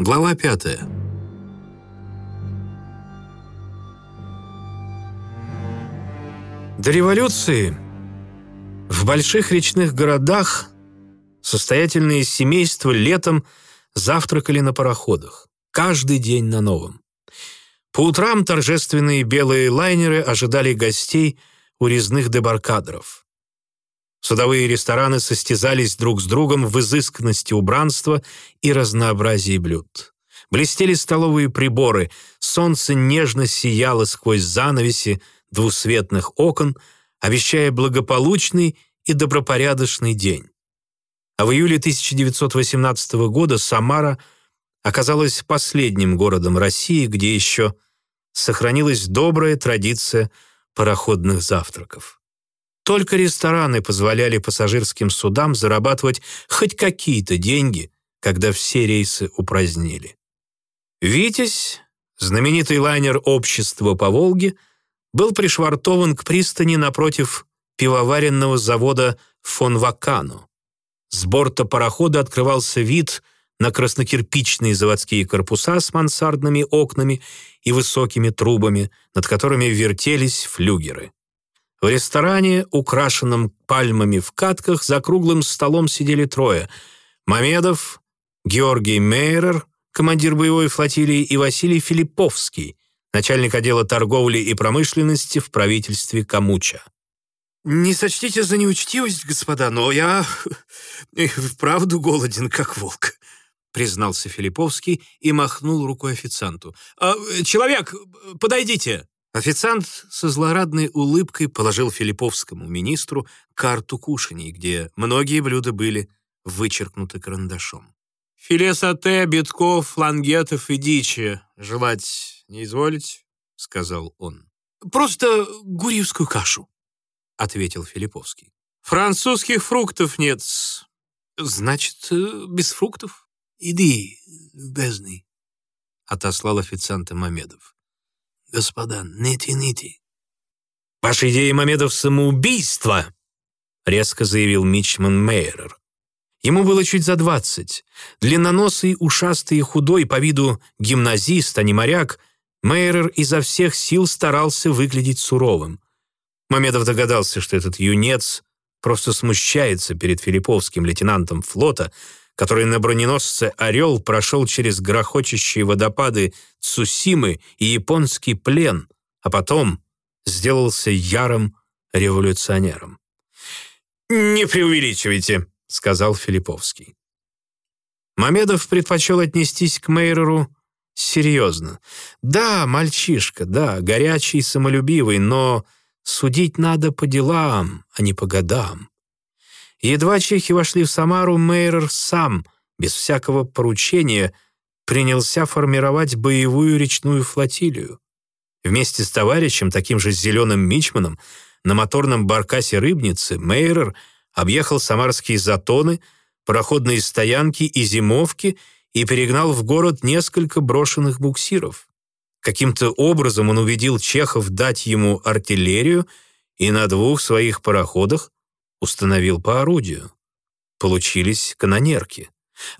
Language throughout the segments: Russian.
Глава пятая. До революции в больших речных городах состоятельные семейства летом завтракали на пароходах, каждый день на новом. По утрам торжественные белые лайнеры ожидали гостей у резных дебаркадеров. Судовые рестораны состязались друг с другом в изысканности убранства и разнообразии блюд. Блестели столовые приборы, солнце нежно сияло сквозь занавеси двусветных окон, обещая благополучный и добропорядочный день. А в июле 1918 года Самара оказалась последним городом России, где еще сохранилась добрая традиция пароходных завтраков. Только рестораны позволяли пассажирским судам зарабатывать хоть какие-то деньги, когда все рейсы упразднили. «Витязь», знаменитый лайнер общества по Волге, был пришвартован к пристани напротив пивоваренного завода фон Вакану. С борта парохода открывался вид на краснокирпичные заводские корпуса с мансардными окнами и высокими трубами, над которыми вертелись флюгеры. В ресторане, украшенном пальмами в катках, за круглым столом сидели трое. Мамедов, Георгий Мейерер, командир боевой флотилии, и Василий Филипповский, начальник отдела торговли и промышленности в правительстве Камуча. «Не сочтите за неучтивость, господа, но я вправду голоден, как волк», признался Филипповский и махнул рукой официанту. «А, «Человек, подойдите!» Официант со злорадной улыбкой положил филипповскому министру карту кушаний, где многие блюда были вычеркнуты карандашом. «Филе сате, битков, лангетов и дичи желать не изволить?» — сказал он. «Просто гурьевскую кашу», — ответил Филипповский. «Французских фруктов нет. Значит, э, без фруктов? Иди, бездный», — отослал официанта Мамедов господа, не тяните». «Ваша идея, Мамедов, самоубийство!» — резко заявил Мичман Мейерер. Ему было чуть за двадцать. Длинноносый, ушастый и худой, по виду гимназист, а не моряк, Мейерер изо всех сил старался выглядеть суровым. Мамедов догадался, что этот юнец просто смущается перед филипповским лейтенантом флота, который на броненосце «Орел» прошел через грохочущие водопады Цусимы и японский плен, а потом сделался ярым революционером. «Не преувеличивайте», — сказал Филипповский. Мамедов предпочел отнестись к Мейеру серьезно. Да, мальчишка, да, горячий, самолюбивый, но судить надо по делам, а не по годам. Едва чехи вошли в Самару, Мейер сам, без всякого поручения, принялся формировать боевую речную флотилию. Вместе с товарищем, таким же зеленым мичманом, на моторном баркасе «Рыбницы» Мейер объехал самарские затоны, пароходные стоянки и зимовки и перегнал в город несколько брошенных буксиров. Каким-то образом он убедил чехов дать ему артиллерию и на двух своих пароходах установил по орудию. Получились канонерки.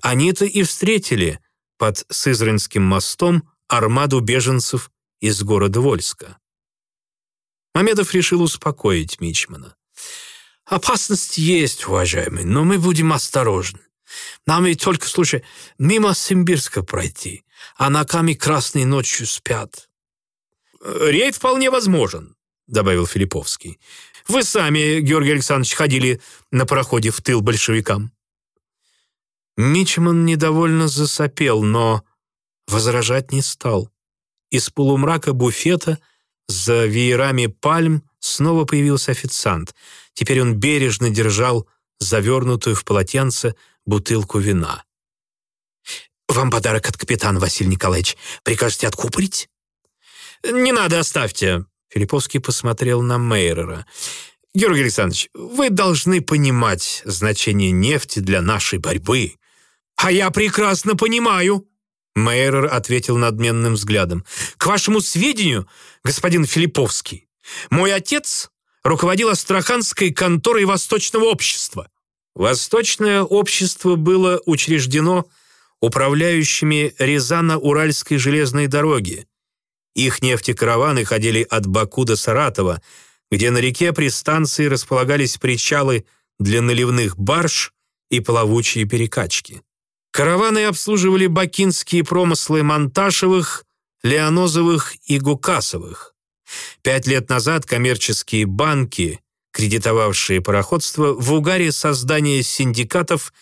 Они-то и встретили под Сызранским мостом армаду беженцев из города Вольска. Мамедов решил успокоить Мичмана. «Опасность есть, уважаемый, но мы будем осторожны. Нам ведь только, слушай, мимо Симбирска пройти, а на Каме красной ночью спят». «Рейд вполне возможен», — добавил Филипповский. Вы сами, Георгий Александрович, ходили на пароходе в тыл большевикам». Мичман недовольно засопел, но возражать не стал. Из полумрака буфета за веерами пальм снова появился официант. Теперь он бережно держал завернутую в полотенце бутылку вина. «Вам подарок от капитана, Василий Николаевич. Прикажете откупорить?» «Не надо, оставьте», Филипповский посмотрел на Мейрера. «Георгий Александрович, вы должны понимать значение нефти для нашей борьбы». «А я прекрасно понимаю», Мейерер ответил надменным взглядом. «К вашему сведению, господин Филипповский, мой отец руководил Астраханской конторой Восточного общества». Восточное общество было учреждено управляющими Рязано-Уральской железной дороги. Их нефтекараваны ходили от Баку до Саратова, где на реке при станции располагались причалы для наливных барж и плавучие перекачки. Караваны обслуживали бакинские промыслы Монташевых, Леонозовых и Гукасовых. Пять лет назад коммерческие банки, кредитовавшие пароходство, в угаре создания синдикатов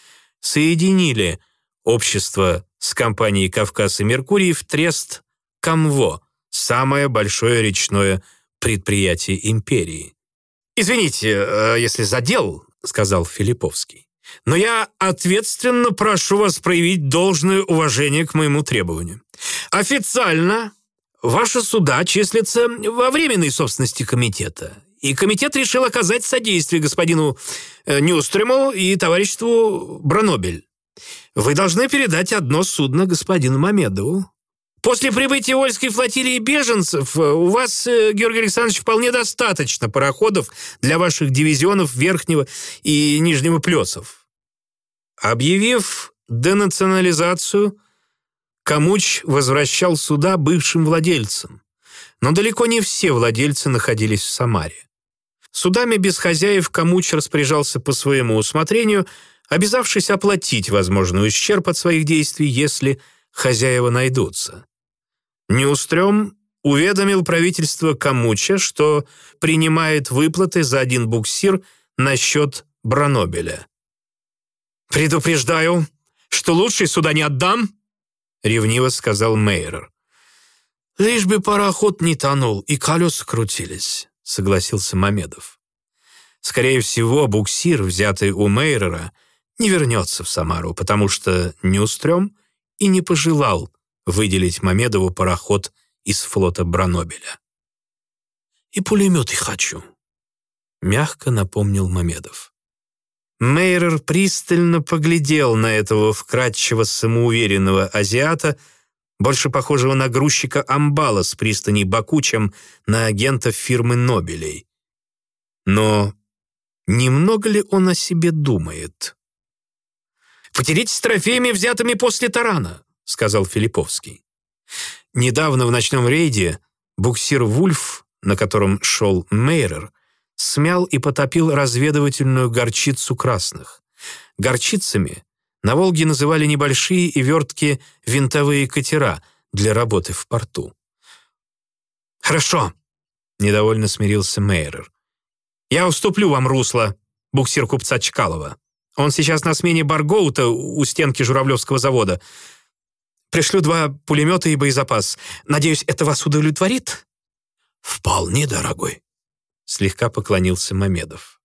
соединили общество с компанией «Кавказ и Меркурий» в трест «Камво», самое большое речное предприятие империи. «Извините, э, если задел», — сказал Филипповский, «но я ответственно прошу вас проявить должное уважение к моему требованию. Официально ваши суда числятся во временной собственности комитета, и комитет решил оказать содействие господину э, Нюстрему и товариществу Бранобель. Вы должны передать одно судно господину Мамедову. После прибытия Ольской флотилии беженцев э, у вас, э, Георгий Александрович, вполне достаточно пароходов для ваших дивизионов Верхнего и Нижнего Плесов. Объявив денационализацию, Камуч возвращал суда бывшим владельцам, но далеко не все владельцы находились в Самаре. Судами без хозяев Камуч распоряжался по своему усмотрению, обязавшись оплатить возможный ущерб от своих действий, если хозяева найдутся. Неустрем уведомил правительство Камуча, что принимает выплаты за один буксир на счет Бранобеля. «Предупреждаю, что лучший сюда не отдам», — ревниво сказал Мейер. «Лишь бы пароход не тонул и колеса крутились», — согласился Мамедов. Скорее всего, буксир, взятый у Мейрера, не вернется в Самару, потому что Нюстрем и не пожелал выделить Мамедову пароход из флота Бранобеля. «И пулеметы хочу», — мягко напомнил Мамедов. Мейрер пристально поглядел на этого вкрадчиво самоуверенного азиата, больше похожего на грузчика амбала с пристани Баку, чем на агента фирмы Нобелей. Но немного ли он о себе думает? «Потеритесь трофеями, взятыми после тарана», — сказал Филипповский. Недавно в ночном рейде буксир «Вульф», на котором шел Мейрер, смял и потопил разведывательную горчицу красных. Горчицами на Волге называли небольшие и верткие винтовые катера для работы в порту. «Хорошо», — недовольно смирился Мейрер. «Я уступлю вам русло, буксир купца Чкалова. Он сейчас на смене Баргоута у стенки Журавлевского завода. Пришлю два пулемета и боезапас. Надеюсь, это вас удовлетворит?» «Вполне, дорогой», — слегка поклонился Мамедов.